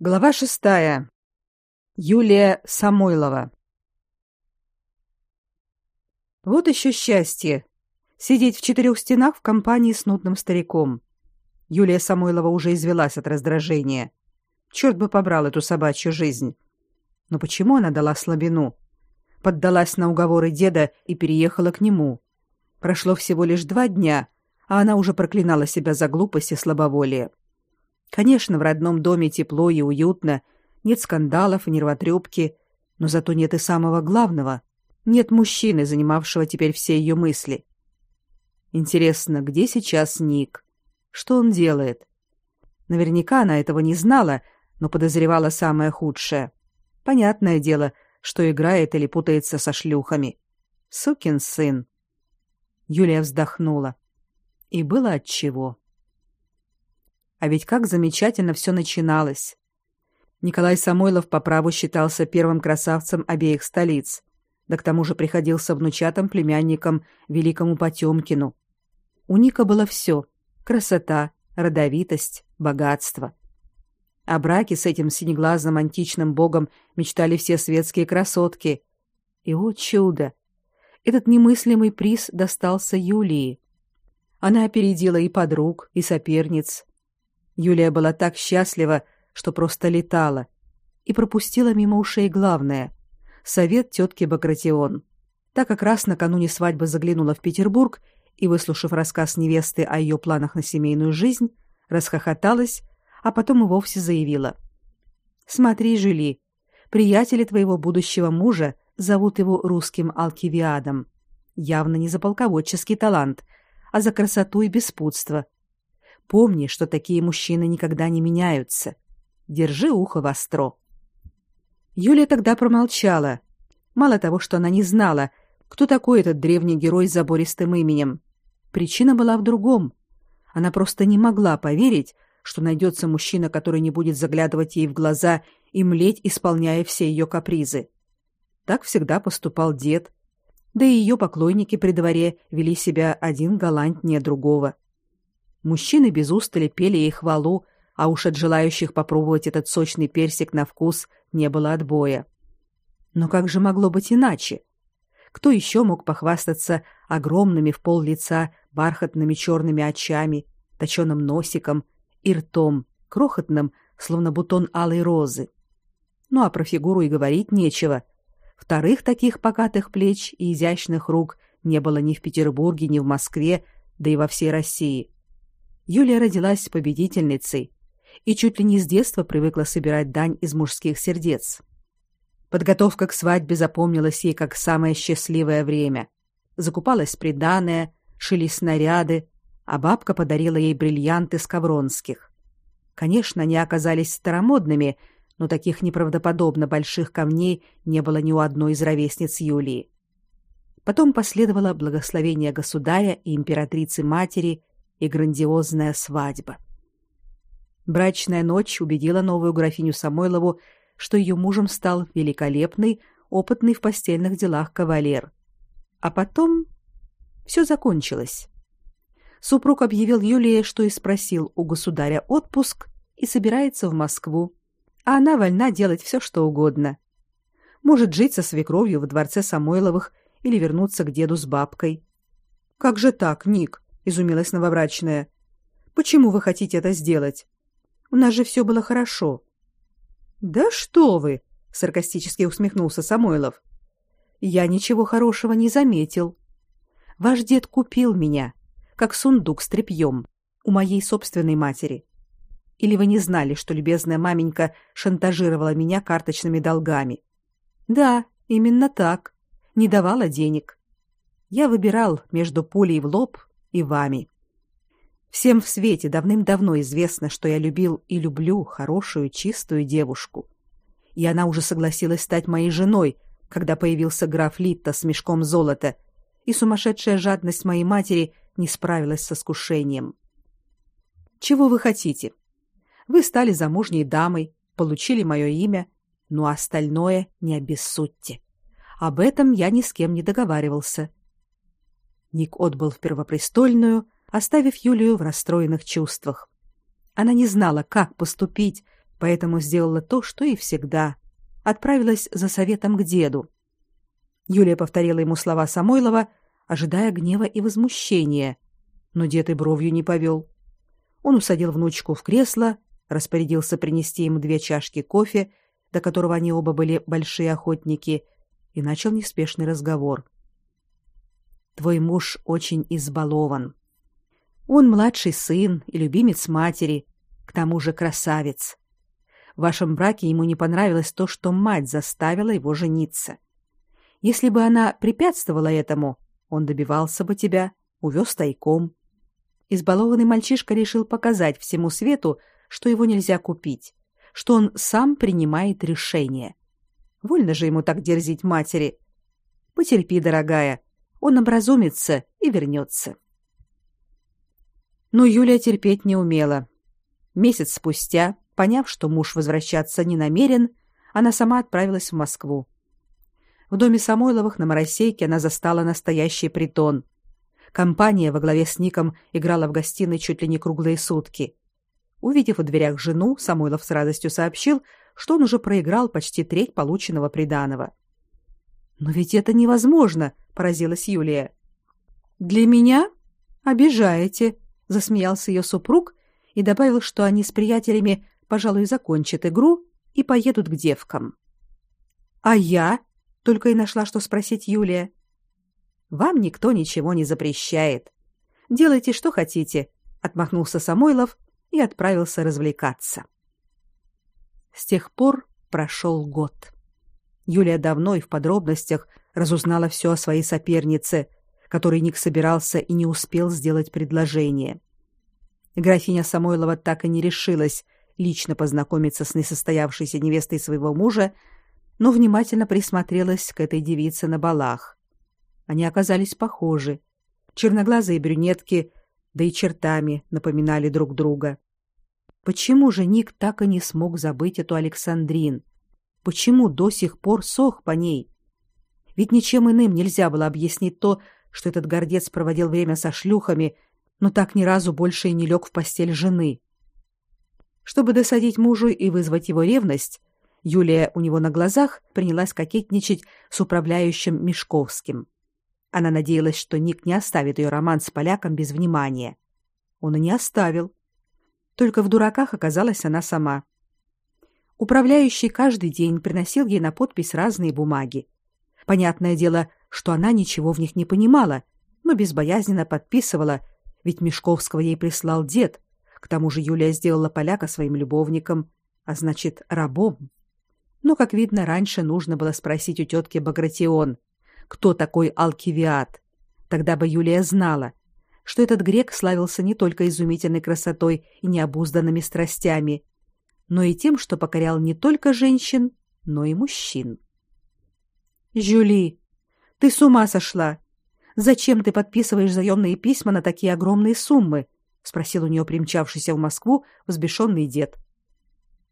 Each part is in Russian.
Глава шестая. Юлия Самойлова. Вот еще счастье сидеть в четырех стенах в компании с нудным стариком. Юлия Самойлова уже извелась от раздражения. Черт бы побрал эту собачью жизнь. Но почему она дала слабину? Поддалась на уговоры деда и переехала к нему. Прошло всего лишь два дня, а она уже проклинала себя за глупость и слабоволие. Конечно, в родном доме тепло и уютно, нет скандалов и нервотрепки, но зато нет и самого главного. Нет мужчины, занимавшего теперь все ее мысли. Интересно, где сейчас Ник? Что он делает? Наверняка она этого не знала, но подозревала самое худшее. Понятное дело, что играет или путается со шлюхами. Сукин сын. Юлия вздохнула. И было от чего. А ведь как замечательно все начиналось. Николай Самойлов по праву считался первым красавцем обеих столиц, да к тому же приходился внучатым племянником великому Потемкину. У Ника было все — красота, родовитость, богатство. О браке с этим синеглазым античным богом мечтали все светские красотки. И, о чудо! Этот немыслимый приз достался Юлии. Она опередила и подруг, и соперниц, Юлия была так счастлива, что просто летала и пропустила мимо ушей главное совет тетки Багратион. Так как раз накануне свадьбы заглянула в Петербург и, выслушав рассказ невесты о ее планах на семейную жизнь, расхохоталась, а потом и вовсе заявила: "Смотри, Жюли, приятели твоего будущего мужа зовут его русским Алкивиадом. Явно не за полководческий талант, а за красоту и беспутство. Помни, что такие мужчины никогда не меняются. Держи ухо востро. Юлия тогда промолчала. Мало того, что она не знала, кто такой этот древний герой с забористым именем. Причина была в другом. Она просто не могла поверить, что найдется мужчина, который не будет заглядывать ей в глаза и млеть, исполняя все ее капризы. Так всегда поступал дед. Да и ее поклонники при дворе вели себя один галантнее другого. Мужчины без устали пели ей хвалу, а уж от желающих попробовать этот сочный персик на вкус не было отбоя. Но как же могло быть иначе? Кто еще мог похвастаться огромными в пол лица бархатными черными очами, точеным носиком и ртом, крохотным, словно бутон алой розы? Ну а про фигуру и говорить нечего. Вторых таких покатых плеч и изящных рук не было ни в Петербурге, ни в Москве, да и во всей России. Юлия родилась победительницей и чуть ли не с детства привыкла собирать дань из мужских сердец. Подготовка к свадьбе запомнилась ей как самое счастливое время. Закупалось приданое, шили снаряды, а бабка подарила ей бриллианты с Ковронских. Конечно, они оказались старомодными, но таких неправдоподобно больших камней не было ни у одной из ровесниц Юлии. Потом последовало благословение государя и императрицы-матери и грандиозная свадьба. Брачная ночь убедила новую графиню Самойлову, что ее мужем стал великолепный, опытный в постельных делах кавалер. А потом все закончилось. Супруг объявил Юлии, что и спросил у государя отпуск и собирается в Москву, а она вольна делать все, что угодно. Может жить со свекровью в дворце Самойловых или вернуться к деду с бабкой. Как же так, Ник? Изумилась новобрачная. Почему вы хотите это сделать? У нас же все было хорошо. Да что вы, саркастически усмехнулся Самойлов. Я ничего хорошего не заметил. Ваш дед купил меня, как сундук с тряпьем, у моей собственной матери. Или вы не знали, что любезная маменька шантажировала меня карточными долгами? Да, именно так. Не давала денег. Я выбирал между пулей в лоб и вами. Всем в свете давным-давно известно, что я любил и люблю хорошую, чистую девушку. И она уже согласилась стать моей женой, когда появился граф Литта с мешком золота, и сумасшедшая жадность моей матери не справилась с искушением. Чего вы хотите? Вы стали замужней дамой, получили мое имя, но остальное не обессудьте. Об этом я ни с кем не договаривался. Ник отбыл в Первопрестольную, оставив Юлию в расстроенных чувствах. Она не знала, как поступить, Поэтому сделала то, что и всегда. Отправилась за советом к деду. Юлия повторила ему слова Самойлова, ожидая гнева и возмущения, но дед и бровью не повел. Он усадил внучку в кресло, распорядился принести ему две чашки кофе, до которого они оба были большие охотники, и начал неспешный разговор. Твой муж очень избалован. Он младший сын и любимец матери, к тому же красавец. В вашем браке ему не понравилось то, что мать заставила его жениться. Если бы она препятствовала этому, он добивался бы тебя, увез тайком. Избалованный мальчишка решил показать всему свету, что его нельзя купить, что он сам принимает решение. Вольно же ему так дерзить матери. Потерпи, дорогая, он образумится и вернется. Но Юлия терпеть не умела. Месяц спустя, поняв, что муж возвращаться не намерен, она сама отправилась в Москву. В доме Самойловых на Моросейке она застала настоящий притон. Компания во главе с Ником играла в гостиной чуть ли не круглые сутки. Увидев в дверях жену, Самойлов с радостью сообщил, что он уже проиграл почти треть полученного приданого. Но ведь это невозможно, поразилась Юлия. Для меня обижаете, засмеялся ее супруг и добавил, что они с приятелями, пожалуй, закончат игру и поедут к девкам. А я только и нашла, что спросить Юлия. Вам никто ничего не запрещает. Делайте, что хотите, отмахнулся Самойлов и отправился развлекаться. С тех пор прошел год. Юлия давно и в подробностях разузнала все о своей сопернице, которой Ник собирался и не успел сделать предложение. Графиня Самойлова так и не решилась лично познакомиться с несостоявшейся невестой своего мужа, но внимательно присмотрелась к этой девице на балах. Они оказались похожи. Черноглазые брюнетки, да и чертами напоминали друг друга. Почему же Ник так и не смог забыть эту Александрин? Почему до сих пор сох по ней? Ведь ничем иным нельзя было объяснить то, что этот гордец проводил время со шлюхами, но так ни разу больше и не лег в постель жены. Чтобы досадить мужу и вызвать его ревность, Юлия у него на глазах принялась кокетничать с управляющим Мешковским. Она надеялась, что Ник не оставит ее роман с поляком без внимания. Он и не оставил. Только в дураках оказалась она сама. Управляющий каждый день приносил ей на подпись разные бумаги. Понятное дело, что она ничего в них не понимала, но безбоязненно подписывала, ведь Мешковского ей прислал дед. К тому же Юлия сделала поляка своим любовником, а значит, рабом. Но, как видно, раньше нужно было спросить у тетки Багратион, кто такой Алкивиад. Тогда бы Юлия знала, что этот грек славился не только изумительной красотой и необузданными страстями, но и тем, что покорял не только женщин, но и мужчин. «Жюли, ты с ума сошла! Зачем ты подписываешь заемные письма на такие огромные суммы?» — спросил у нее примчавшийся в Москву взбешенный дед.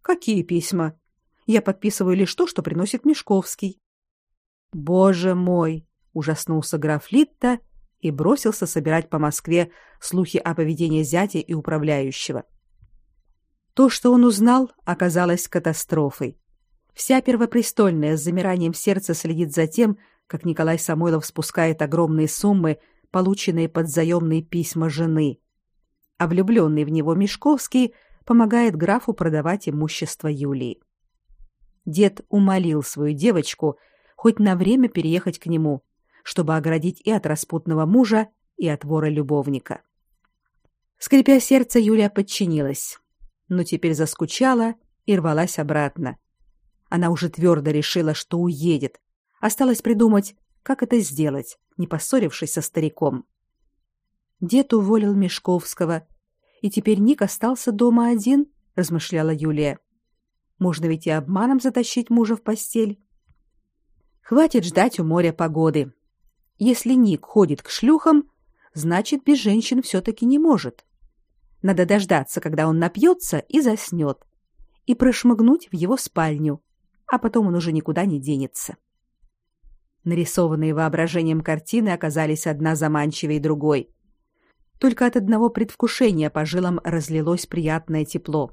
«Какие письма? Я подписываю лишь то, что приносит Мешковский». «Боже мой!» — ужаснулся граф Литта и бросился собирать по Москве слухи о поведении зятя и управляющего. То, что он узнал, оказалось катастрофой. Вся первопрестольная с замиранием сердца следит за тем, как Николай Самойлов спускает огромные суммы, полученные под заемные письма жены. А влюбленный в него Мешковский помогает графу продавать имущество Юлии. Дед умолил свою девочку хоть на время переехать к нему, чтобы оградить и от распутного мужа, и от вора-любовника. Скрипя сердце, Юлия подчинилась, но теперь заскучала и рвалась обратно. Она уже твердо решила, что уедет. Осталось придумать, как это сделать, не поссорившись со стариком. Дед уволил Мешковского, и теперь Ник остался дома один, размышляла Юлия. Можно ведь и обманом затащить мужа в постель. Хватит ждать у моря погоды. Если Ник ходит к шлюхам, значит, без женщин все-таки не может. Надо дождаться, когда он напьется и заснет, и прошмыгнуть в его спальню, а потом он уже никуда не денется. Нарисованные воображением картины оказались одна заманчивее другой. Только от одного предвкушения по жилам разлилось приятное тепло.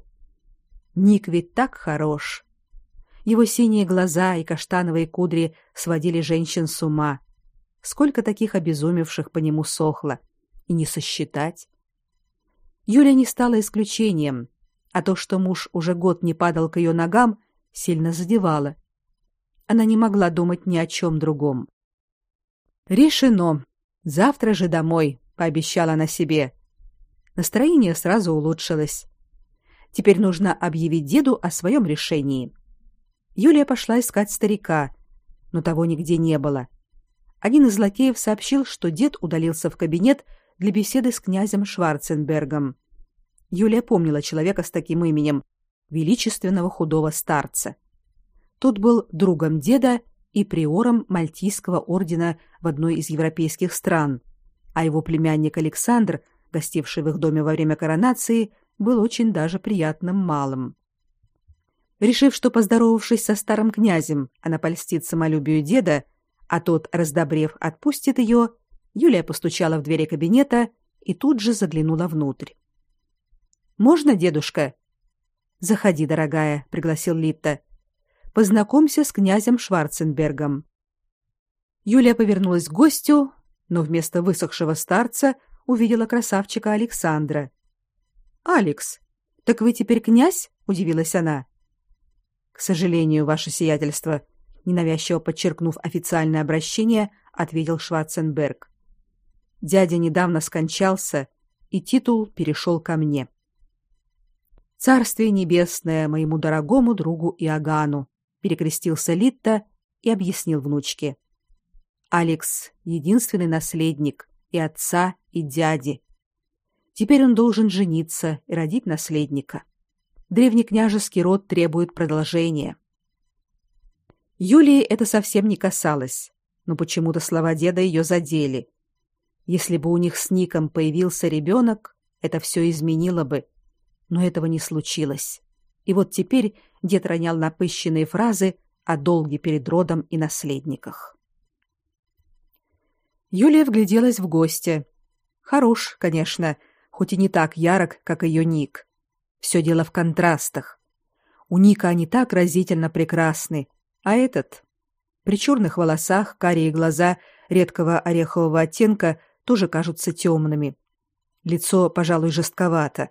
Ник ведь так хорош. Его синие глаза и каштановые кудри сводили женщин с ума. Сколько таких обезумевших по нему сохло, и не сосчитать. Юля не стала исключением, а то, что муж уже год не падал к ее ногам, сильно задевало. Она не могла думать ни о чем другом. Решено. Завтра же домой, пообещала она себе. Настроение сразу улучшилось. Теперь нужно объявить деду о своем решении. Юлия пошла искать старика, но того нигде не было. Один из лакеев сообщил, что дед удалился в кабинет для беседы с князем Шварценбергом. Юлия помнила человека с таким именем величественного худого старца. Тот был другом деда и приором Мальтийского ордена в одной из европейских стран, а его племянник Александр, гостивший в их доме во время коронации, был очень даже приятным малым. Решив, что поздоровавшись со старым князем, она польстит самолюбию деда, а тот, раздобрев, отпустит ее, Юлия постучала в двери кабинета и тут же заглянула внутрь. Можно, дедушка? Заходи, дорогая, пригласил Литта. Познакомься с князем Шварценбергом. Юлия повернулась к гостю, но вместо высохшего старца увидела красавчика Александра. Алекс, так вы теперь князь? удивилась она. К сожалению, ваше сиятельство, ненавязчиво подчеркнув официальное обращение, ответил Шварценберг. Дядя недавно скончался, и титул перешел ко мне. Царствие небесное моему дорогому другу Иоганну, перекрестился Литта и объяснил внучке. Алекс единственный наследник и отца, и дяди. Теперь он должен жениться и родить наследника. Древний княжеский род требует продолжения. Юлии это совсем не касалось, но почему-то слова деда ее задели. Если бы у них с Ником появился ребенок, это все изменило бы но этого не случилось. И вот теперь дед ронял напыщенные фразы о долге перед родом и наследниках. Юлия вгляделась в гостя. Хорош, конечно, хоть и не так ярок, как ее Ник. Все дело в контрастах. У Ника они так разительно прекрасны, а этот при черных волосах карие глаза редкого орехового оттенка тоже кажутся темными. Лицо, пожалуй, жестковато.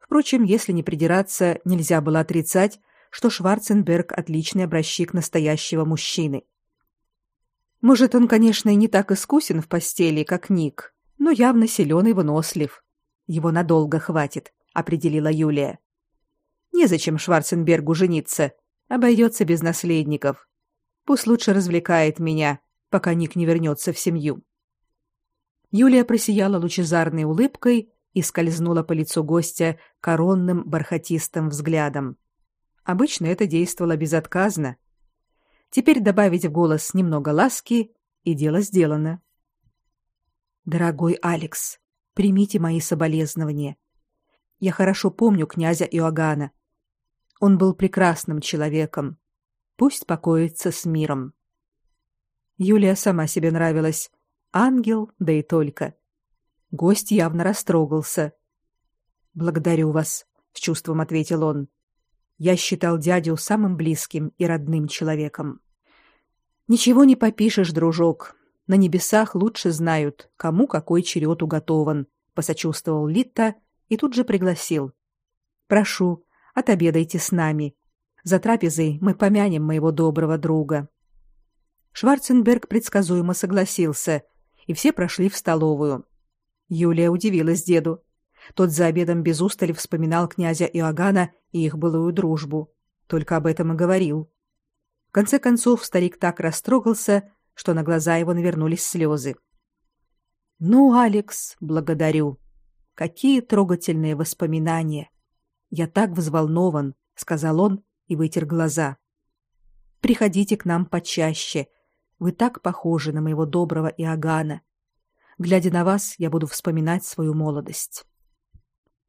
Впрочем, если не придираться, нельзя было отрицать, что Шварценберг отличный образчик настоящего мужчины. Может, он, конечно, и не так искусен в постели, как Ник, но явно силен и вынослив. Его надолго хватит, определила Юлия. Незачем Шварценбергу жениться, обойдется без наследников. Пусть лучше развлекает меня, пока Ник не вернется в семью. Юлия просияла лучезарной улыбкой и скользнула по лицу гостя коронным бархатистым взглядом. Обычно это действовало безотказно. Теперь добавить в голос немного ласки, и дело сделано. Дорогой Алекс, примите мои соболезнования. Я хорошо помню князя Иоганна. Он был прекрасным человеком. Пусть покоится с миром. Юлия сама себе нравилась. Ангел, да и только. Гость явно растрогался. Благодарю вас, с чувством ответил он. Я считал дядю самым близким и родным человеком. Ничего не попишешь, дружок. На небесах лучше знают, кому какой черед уготован, посочувствовал Литта и тут же пригласил. Прошу, отобедайте с нами. За трапезой мы помянем моего доброго друга. Шварценберг предсказуемо согласился, и все прошли в столовую. Юлия удивилась деду. Тот за обедом без устали вспоминал князя Иоганна и их былую дружбу. Только об этом и говорил. В конце концов старик так растрогался, что на глаза его навернулись слезы. «Ну, Алекс, благодарю. Какие трогательные воспоминания. Я так взволнован», — сказал он и вытер глаза. «Приходите к нам почаще. Вы так похожи на моего доброго Иоганна. Глядя на вас, я буду вспоминать свою молодость.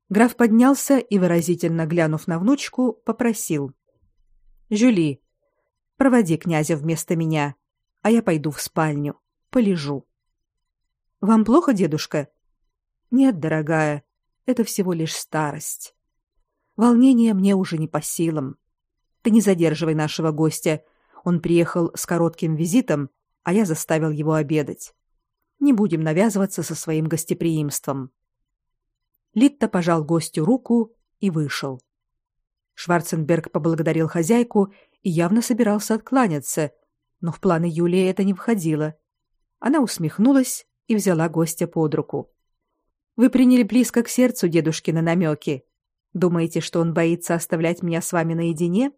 Граф поднялся и выразительно глянув на внучку, попросил: "Жюли, проводи князя вместо меня, а я пойду в спальню, полежу". "Вам плохо, дедушка?" "Нет, дорогая, это всего лишь старость". Волнение мне уже не по силам. Ты не задерживай нашего гостя. Он приехал с коротким визитом, а я заставил его обедать. Не будем навязываться со своим гостеприимством. Литта пожал гостю руку и вышел. Шварценберг поблагодарил хозяйку и явно собирался откланяться, но в планы Юлии это не входило. Она усмехнулась и взяла гостя под руку. Вы приняли близко к сердцу дедушкины намеки. Думаете, что он боится оставлять меня с вами наедине?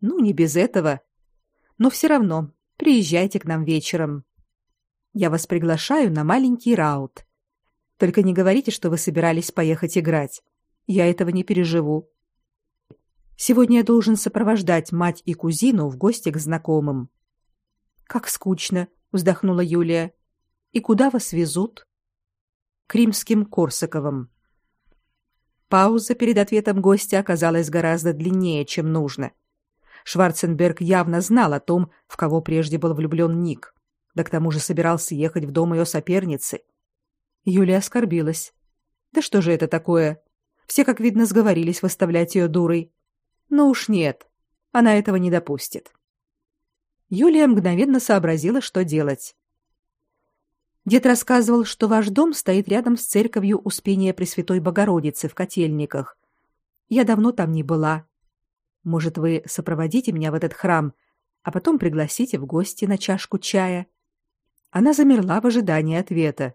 Ну, не без этого. Но все равно приезжайте к нам вечером. Я вас приглашаю на маленький раут. Только не говорите, что вы собирались поехать играть. Я этого не переживу. Сегодня я должен сопровождать мать и кузину в гости к знакомым. Как скучно, вздохнула Юлия. И куда вас везут? К римским Корсаковым. Пауза перед ответом гостя оказалась гораздо длиннее, чем нужно. Шварценберг явно знал о том, в кого прежде был влюблен Ник, да к тому же собирался ехать в дом ее соперницы. Юлия оскорбилась. Да что же это такое? Все, как видно, сговорились выставлять ее дурой. Но уж нет, она этого не допустит. Юлия мгновенно сообразила, что делать. Дед рассказывал, что ваш дом стоит рядом с церковью Успения Пресвятой Богородицы в Котельниках. Я давно там не была. Может, вы сопроводите меня в этот храм, а потом пригласите в гости на чашку чая? Она замерла в ожидании ответа.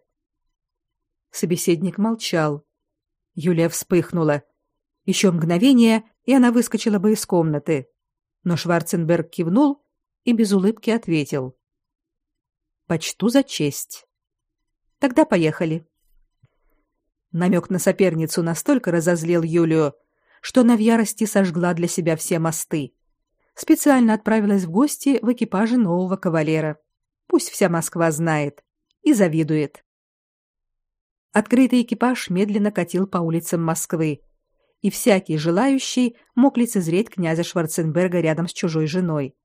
Собеседник молчал. Юлия вспыхнула. Еще мгновение, и она выскочила бы из комнаты. Но Шварценберг кивнул и без улыбки ответил: "Почту за честь. Тогда поехали". Намек на соперницу настолько разозлил Юлию, что она в ярости сожгла для себя все мосты. Специально отправилась в гости в экипаже нового кавалера. Пусть вся Москва знает и завидует. Открытый экипаж медленно катил по улицам Москвы, и всякий желающий мог лицезреть князя Шварценберга рядом с чужой женой.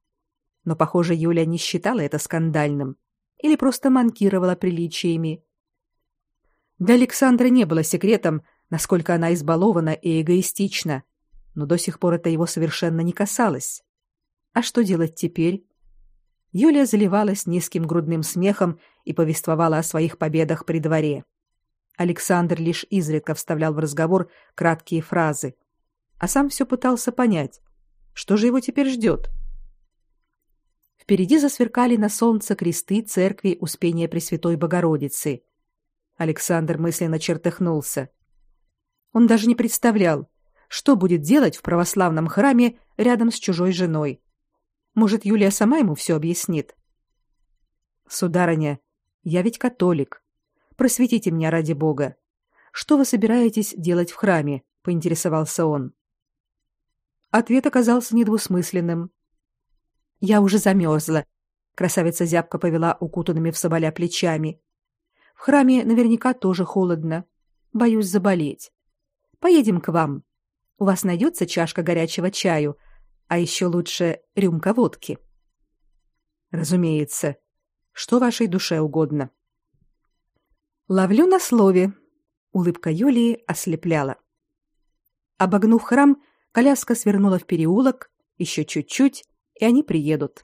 Но, похоже, Юля не считала это скандальным или просто манкировала приличиями. Для Александра не было секретом, насколько она избалована и эгоистична, но до сих пор это его совершенно не касалось. А что делать теперь? Юлия заливалась низким грудным смехом и повествовала о своих победах при дворе. Александр лишь изредка вставлял в разговор краткие фразы, а сам все пытался понять, что же его теперь ждет. Впереди засверкали на солнце кресты церкви Успения Пресвятой Богородицы. Александр мысленно чертыхнулся. Он даже не представлял, что будет делать в православном храме рядом с чужой женой. Может, Юлия сама ему все объяснит. Сударыня, я ведь католик. Просветите меня ради бога. Что вы собираетесь делать в храме? поинтересовался он. Ответ оказался недвусмысленным. Я уже замерзла. Красавица зябко повела укутанными в соболя плечами. В храме наверняка тоже холодно. Боюсь заболеть. Поедем к вам. У вас найдется чашка горячего чаю, а еще лучше рюмка водки. Разумеется. Что вашей душе угодно. Ловлю на слове. Улыбка Юлии ослепляла. Обогнув храм, коляска свернула в переулок, еще чуть-чуть, и они приедут.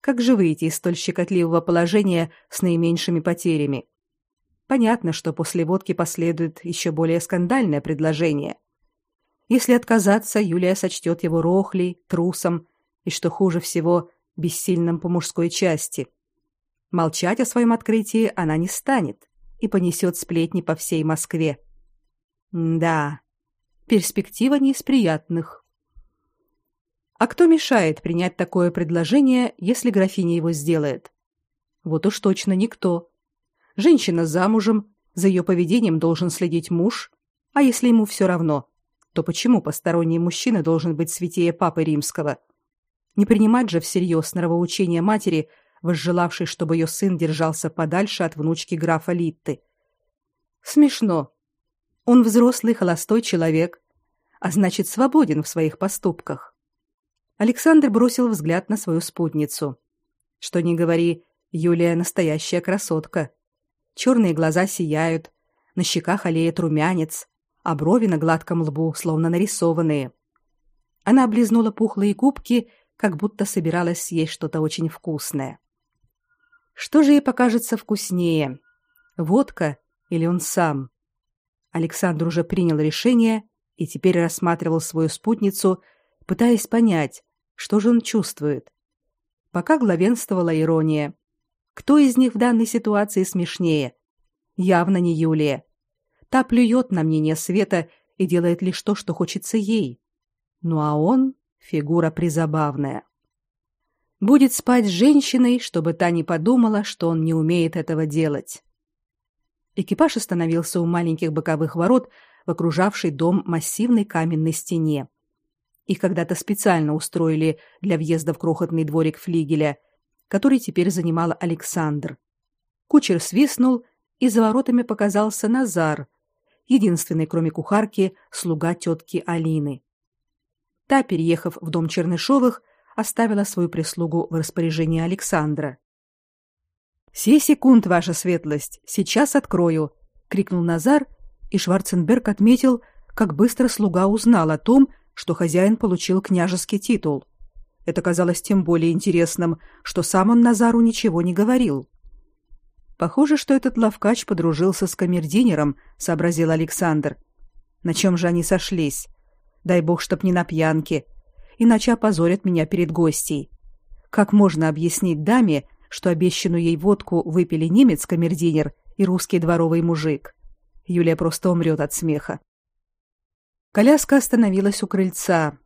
Как же выйти из столь щекотливого положения с наименьшими потерями? Понятно, что после водки последует еще более скандальное предложение. Если отказаться, Юлия сочтет его рохлей, трусом и, что хуже всего, бессильным по мужской части. Молчать о своем открытии она не станет и понесет сплетни по всей Москве. да, перспектива не из приятных. А кто мешает принять такое предложение, если графиня его сделает? Вот уж точно никто. Женщина замужем, за ее поведением должен следить муж, а если ему все равно, то почему посторонний мужчина должен быть святее папы римского? Не принимать же всерьез нравоучения матери – возжелавший, чтобы ее сын держался подальше от внучки графа Литты. Смешно. Он взрослый холостой человек, а значит, свободен в своих поступках. Александр бросил взгляд на свою спутницу. Что ни говори, Юлия настоящая красотка. Черные глаза сияют, на щеках олеет румянец, а брови на гладком лбу словно нарисованные. Она облизнула пухлые губки, как будто собиралась съесть что-то очень вкусное. Что же ей покажется вкуснее? Водка или он сам? Александр уже принял решение и теперь рассматривал свою спутницу, пытаясь понять, что же он чувствует. Пока главенствовала ирония. Кто из них в данной ситуации смешнее? Явно не Юлия. Та плюет на мнение Света и делает лишь то, что хочется ей. Ну а он фигура призабавная. Будет спать с женщиной, чтобы та не подумала, что он не умеет этого делать. Экипаж остановился у маленьких боковых ворот в окружавшей дом массивной каменной стене. Их когда-то специально устроили для въезда в крохотный дворик флигеля, который теперь занимал Александр. Кучер свистнул, и за воротами показался Назар, единственный, кроме кухарки, слуга тетки Алины. Та, переехав в дом Чернышовых, оставила свою прислугу в распоряжении Александра. «Сей секунд, ваша светлость, сейчас открою!» — крикнул Назар, и Шварценберг отметил, как быстро слуга узнал о том, что хозяин получил княжеский титул. Это казалось тем более интересным, что сам он Назару ничего не говорил. Похоже, что этот лавкач подружился с камердинером, сообразил Александр. На чем же они сошлись? Дай бог, чтоб не на пьянке, иначе опозорят меня перед гостей. Как можно объяснить даме, что обещанную ей водку выпили немец камердинер и русский дворовый мужик? Юлия просто умрет от смеха. Коляска остановилась у крыльца.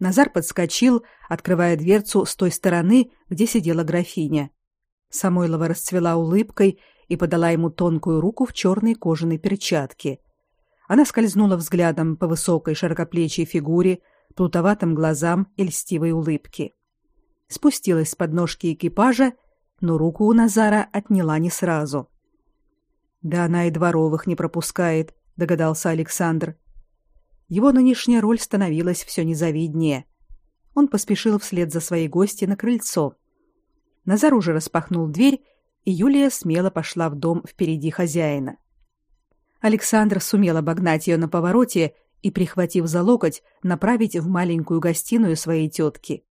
Назар подскочил, открывая дверцу с той стороны, где сидела графиня. Самойлова расцвела улыбкой и подала ему тонкую руку в черной кожаной перчатке. Она скользнула взглядом по высокой широкоплечей фигуре, плутоватым глазам и льстивой улыбке. Спустилась с подножки экипажа, но руку у Назара отняла не сразу. Да она и дворовых не пропускает, догадался Александр. Его нынешняя роль становилась все незавиднее. Он поспешил вслед за своей гостьей на крыльцо. Назар уже распахнул дверь, и Юлия смело пошла в дом впереди хозяина. Александр сумел обогнать ее на повороте и, прихватив за локоть, направить в маленькую гостиную своей тетки.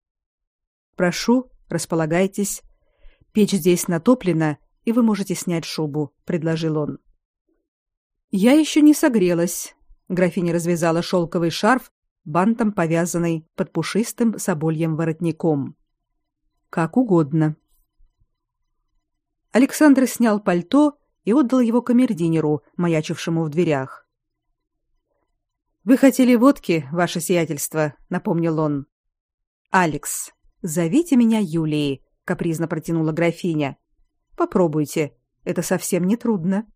«Прошу, располагайтесь. Печь здесь натоплена, и вы можете снять шубу», — предложил он. «Я еще не согрелась». Графиня развязала шелковый шарф, бантом повязанный под пушистым собольем воротником. «Как угодно». Александр снял пальто и отдал его камердинеру, маячившему в дверях. Вы хотели водки, ваше сиятельство, напомнил он. Алекс, зовите меня Юлией, капризно протянула графиня. Попробуйте, это совсем не трудно.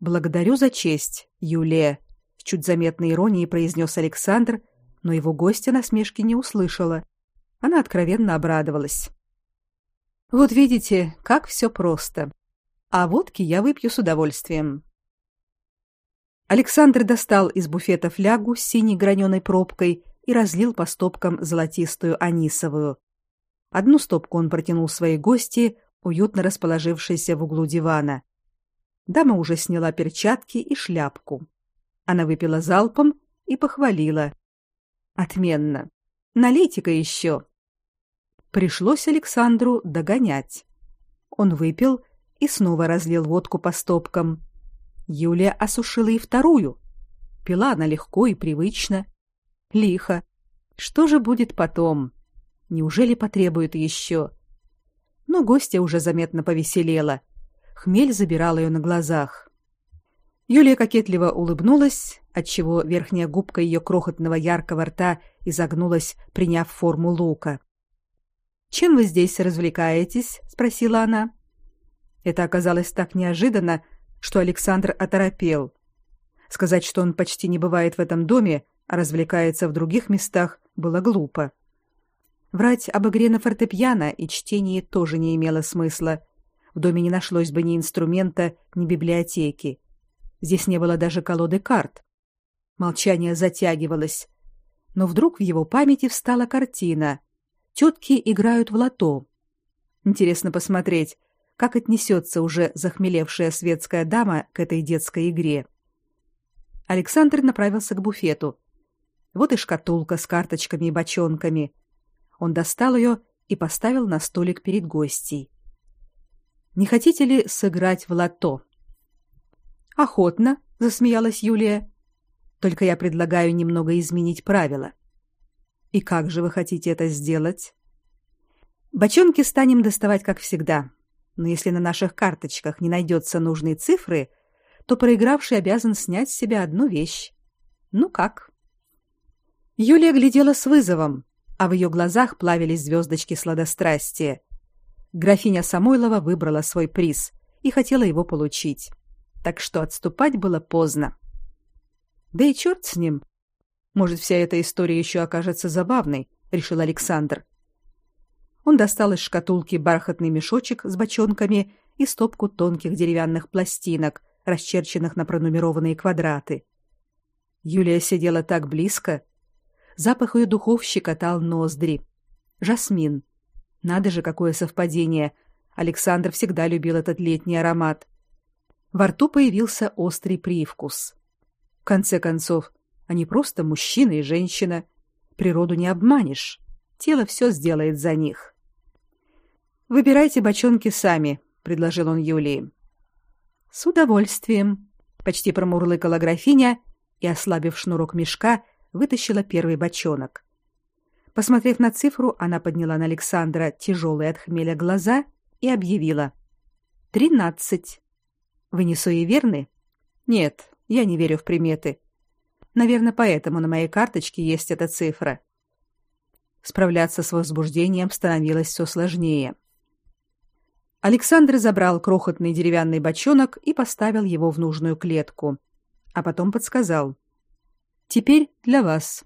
Благодарю за честь, Юлия, с чуть заметной иронией произнес Александр, но его гостья насмешки не услышала. Она откровенно обрадовалась. Вот видите, как все просто. А водки я выпью с удовольствием. Александр достал из буфета флягу с синей граненой пробкой и разлил по стопкам золотистую анисовую. Одну стопку он протянул своей гости, уютно расположившейся в углу дивана. Дама уже сняла перчатки и шляпку. Она выпила залпом и похвалила: "Отменно. Налейте-ка еще». Пришлось Александру догонять. Он выпил и снова разлил водку по стопкам. Юлия осушила и вторую. Пила она легко и привычно. Лихо. Что же будет потом? Неужели потребует еще? Но гостья уже заметно повеселела. Хмель забирал ее на глазах. Юлия кокетливо улыбнулась, отчего верхняя губка ее крохотного яркого рта изогнулась, приняв форму лука. «Чем вы здесь развлекаетесь?» — спросила она. Это оказалось так неожиданно, что Александр оторопел. Сказать, что он почти не бывает в этом доме, а развлекается в других местах, было глупо. Врать об игре на фортепиано и чтении тоже не имело смысла. В доме не нашлось бы ни инструмента, ни библиотеки. Здесь не было даже колоды карт. Молчание затягивалось. Но вдруг в его памяти встала картина. Тетки играют в лото. Интересно посмотреть, как отнесется уже захмелевшая светская дама к этой детской игре. Александр направился к буфету. Вот и шкатулка с карточками и бочонками. Он достал ее и поставил на столик перед гостьей. Не хотите ли сыграть в лото? Охотно, засмеялась Юлия. Только я предлагаю немного изменить правила. И как же вы хотите это сделать? Бочонки станем доставать как всегда. Но если на наших карточках не найдется нужной цифры, то проигравший обязан снять с себя одну вещь. Ну как? Юлия глядела с вызовом, а в ее глазах плавились звездочки сладострастия. Графиня Самойлова выбрала свой приз и хотела его получить. Так что отступать было поздно. Да и черт с ним. Может, вся эта история еще окажется забавной, решил Александр. Он достал из шкатулки бархатный мешочек с бочонками и стопку тонких деревянных пластинок, расчерченных на пронумерованные квадраты. Юлия сидела так близко. Запах ее духов щекотал ноздри. Жасмин. Надо же, какое совпадение. Александр всегда любил этот летний аромат. Во рту появился острый привкус. В конце концов, они просто мужчина и женщина. Природу не обманешь. Тело все сделает за них. Выбирайте бочонки сами, предложил он Юлии. С удовольствием, почти промурлыкала графиня и, ослабив шнурок мешка, вытащила первый бочонок. Посмотрев на цифру, она подняла на Александра тяжелые от хмеля глаза и объявила: «Тринадцать. Вы не суеверны? Нет, я не верю в приметы. Наверное, поэтому на моей карточке есть эта цифра. Справляться с возбуждением становилось все сложнее. Александр забрал крохотный деревянный бочонок и поставил его в нужную клетку, а потом подсказал: "Теперь для вас".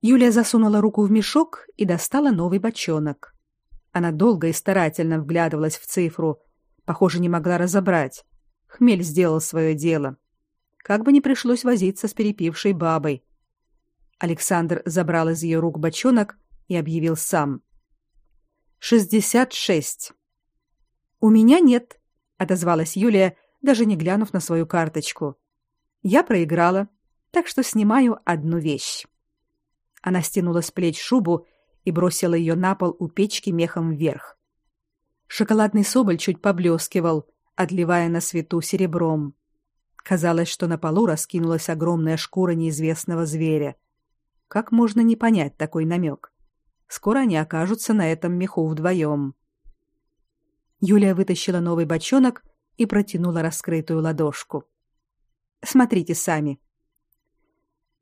Юлия засунула руку в мешок и достала новый бочонок. Она долго и старательно вглядывалась в цифру, похоже, не могла разобрать. Хмель сделал свое дело. Как бы ни пришлось возиться с перепившей бабой. Александр забрал из ее рук бочонок и объявил сам. «Шестьдесят шесть». «У меня нет», — отозвалась Юлия, даже не глянув на свою карточку. «Я проиграла, так что снимаю одну вещь». Она стянула с плеч шубу и бросила ее на пол у печки мехом вверх. Шоколадный соболь чуть поблескивал, отливая на свету серебром. Казалось, что на полу раскинулась огромная шкура неизвестного зверя. Как можно не понять такой намек? Скоро они окажутся на этом меху вдвоем. Юлия вытащила новый бочонок и протянула раскрытую ладошку. Смотрите сами.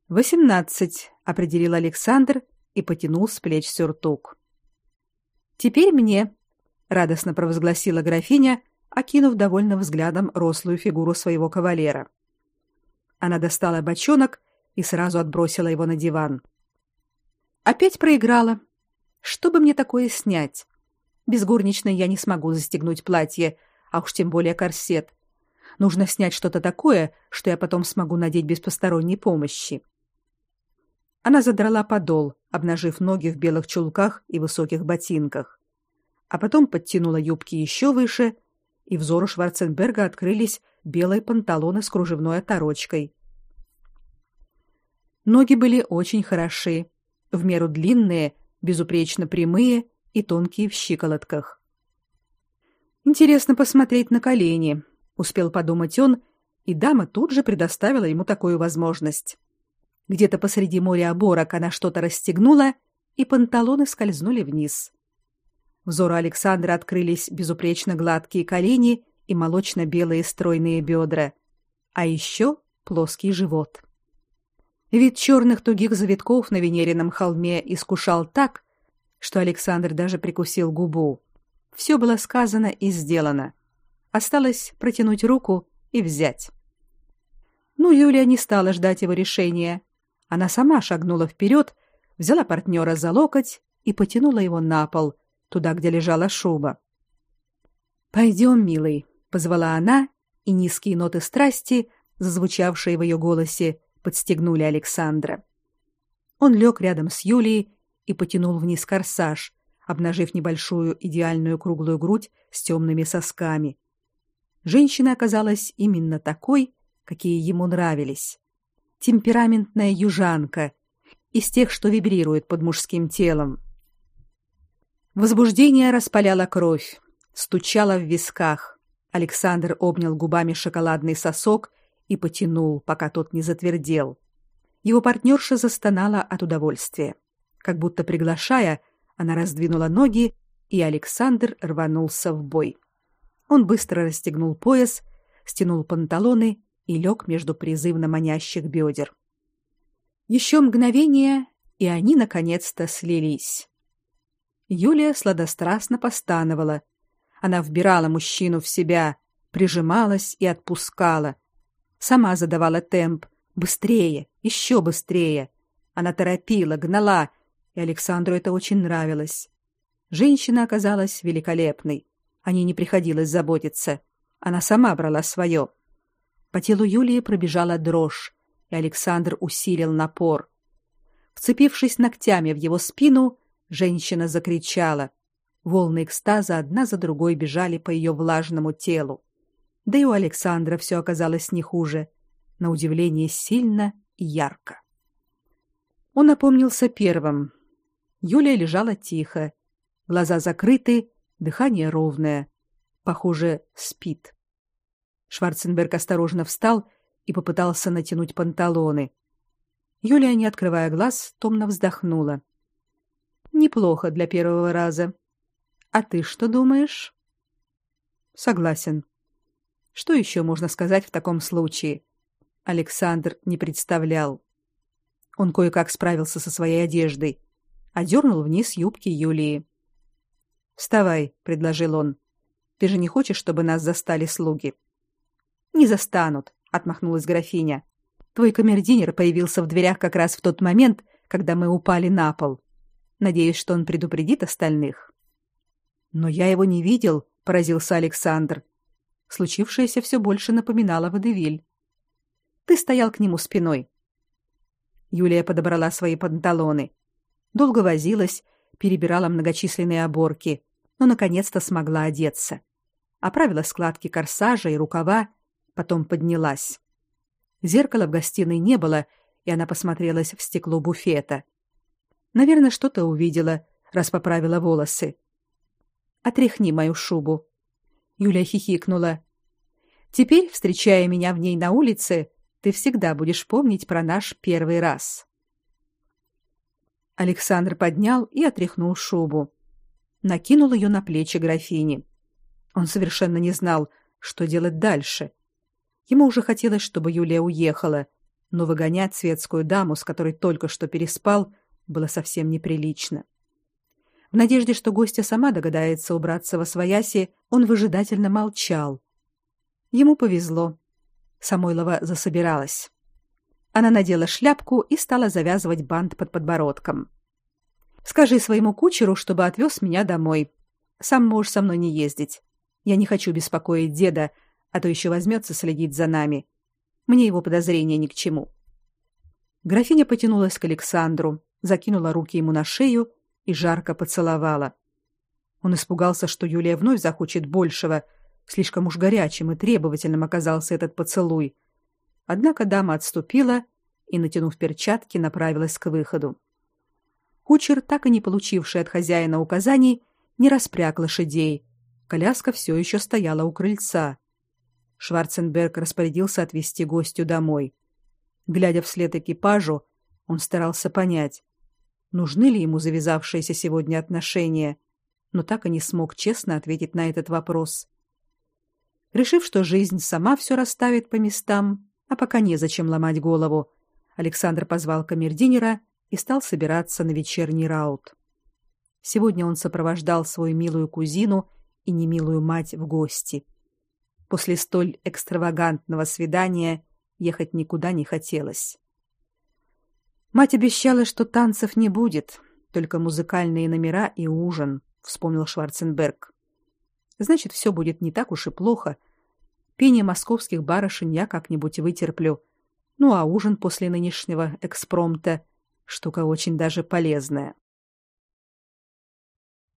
«Восемнадцать», — определил Александр и потянул с плеч сюртук. «Теперь мне», — радостно провозгласила графиня, окинув довольным взглядом рослую фигуру своего кавалера. Она достала бочонок и сразу отбросила его на диван. «Опять проиграла. Что бы мне такое снять? Без горничной я не смогу застегнуть платье, а уж тем более корсет. Нужно снять что-то такое, что я потом смогу надеть без посторонней помощи». Она задрала подол, обнажив ноги в белых чулках и высоких ботинках. А потом подтянула юбки еще выше, и взору Шварценберга открылись белые панталоны с кружевной оторочкой. Ноги были очень хороши, в меру длинные, безупречно прямые и тонкие в щиколотках. Интересно посмотреть на колени, успел подумать он, и дама тут же предоставила ему такую возможность. Где-то посреди моря оборок она что-то расстегнула, и панталоны скользнули вниз. Взору Александра открылись безупречно гладкие колени и молочно-белые стройные бедра, а еще плоский живот. Вид черных тугих завитков на Венерином холме искушал так, что Александр даже прикусил губу. Все было сказано и сделано. Осталось протянуть руку и взять. Ну, Юлия не стала ждать его решения. Она сама шагнула вперед, взяла партнера за локоть и потянула его на пол, туда, где лежала шуба. «Пойдем, милый», — позвала она, и низкие ноты страсти, зазвучавшие в ее голосе, подстегнули Александра. Он лег рядом с Юлией и потянул вниз корсаж, обнажив небольшую идеальную круглую грудь с темными сосками. Женщина оказалась именно такой, какие ему нравились. Темпераментная южанка, из тех, что вибрируют под мужским телом. Возбуждение распаляло кровь, стучало в висках. Александр обнял губами шоколадный сосок и потянул, пока тот не затвердел. Его партнерша застонала от удовольствия. Как будто приглашая, она раздвинула ноги, и Александр рванулся в бой. Он быстро расстегнул пояс, стянул панталоны и лег между призывно манящих бедер. Еще мгновение, и они наконец-то слились. Юлия сладострастно постановала. Она вбирала мужчину в себя, прижималась и отпускала. Сама задавала темп, быстрее, еще быстрее. Она торопила, гнала, и Александру это очень нравилось. Женщина оказалась великолепной. О ней не приходилось заботиться. Она сама брала свое. По телу Юлии пробежала дрожь, и Александр усилил напор. Вцепившись ногтями в его спину, женщина закричала. Волны экстаза одна за другой бежали по ее влажному телу. Да и у Александра все оказалось не хуже, на удивление сильно и ярко. Он опомнился первым. Юлия лежала тихо, глаза закрыты, дыхание ровное. Похоже, спит. Шварценберг осторожно встал и попытался натянуть панталоны. Юлия, не открывая глаз, томно вздохнула. Неплохо для первого раза. А ты что думаешь? Согласен. Что еще можно сказать в таком случае? Александр не представлял. Он кое-как справился со своей одеждой, одернул вниз юбки Юлии. "Вставай", предложил он. "Ты же не хочешь, чтобы нас застали слуги?" "Не застанут", отмахнулась графиня. "Твой камердинер появился в дверях как раз в тот момент, когда мы упали на пол. Надеюсь, что он предупредит остальных". "Но я его не видел", поразился Александр. Случившееся все больше напоминало водевиль. Ты стоял к нему спиной. Юлия подобрала свои панталоны. Долго возилась, перебирала многочисленные оборки, но наконец-то смогла одеться. Оправила складки корсажа и рукава, потом поднялась. Зеркала в гостиной не было, и она посмотрелась в стекло буфета. Наверное, что-то увидела, раз поправила волосы. Отряхни мою шубу. Юлия хихикнула. Теперь, встречая меня в ней на улице, ты всегда будешь помнить про наш первый раз. Александр поднял и отряхнул шубу, накинул ее на плечи графини. Он совершенно не знал, что делать дальше. Ему уже хотелось, чтобы Юлия уехала, но выгонять светскую даму, с которой только что переспал, было совсем неприлично. В надежде, что гостья сама догадается убраться во свояси, он выжидательно молчал. Ему повезло. Самойлова засобиралась. Она надела шляпку и стала завязывать бант под подбородком. Скажи своему кучеру, чтобы отвез меня домой. Сам можешь со мной не ездить. Я не хочу беспокоить деда, а то еще возьмется следить за нами. Мне его подозрения ни к чему. Графиня потянулась к Александру, закинула руки ему на шею и жарко поцеловала. Он испугался, что Юлия вновь захочет большего, Слишком уж горячим и требовательным оказался этот поцелуй. Однако дама отступила и, натянув перчатки, направилась к выходу. Кучер, так и не получивший от хозяина указаний, не распряг лошадей. Коляска все еще стояла у крыльца. Шварценберг распорядился отвезти гостю домой. Глядя вслед экипажу, он старался понять, нужны ли ему завязавшиеся сегодня отношения, но так и не смог честно ответить на этот вопрос. Решив, что жизнь сама все расставит по местам, а пока незачем ломать голову, Александр позвал камердинера и стал собираться на вечерний раут. Сегодня он сопровождал свою милую кузину и немилую мать в гости. После столь экстравагантного свидания ехать никуда не хотелось. Мать обещала, что танцев не будет, только музыкальные номера и ужин, вспомнил Шварценберг. Значит, все будет не так уж и плохо. Пение московских барышень я как-нибудь вытерплю. Ну а ужин после нынешнего экспромта штука очень даже полезная.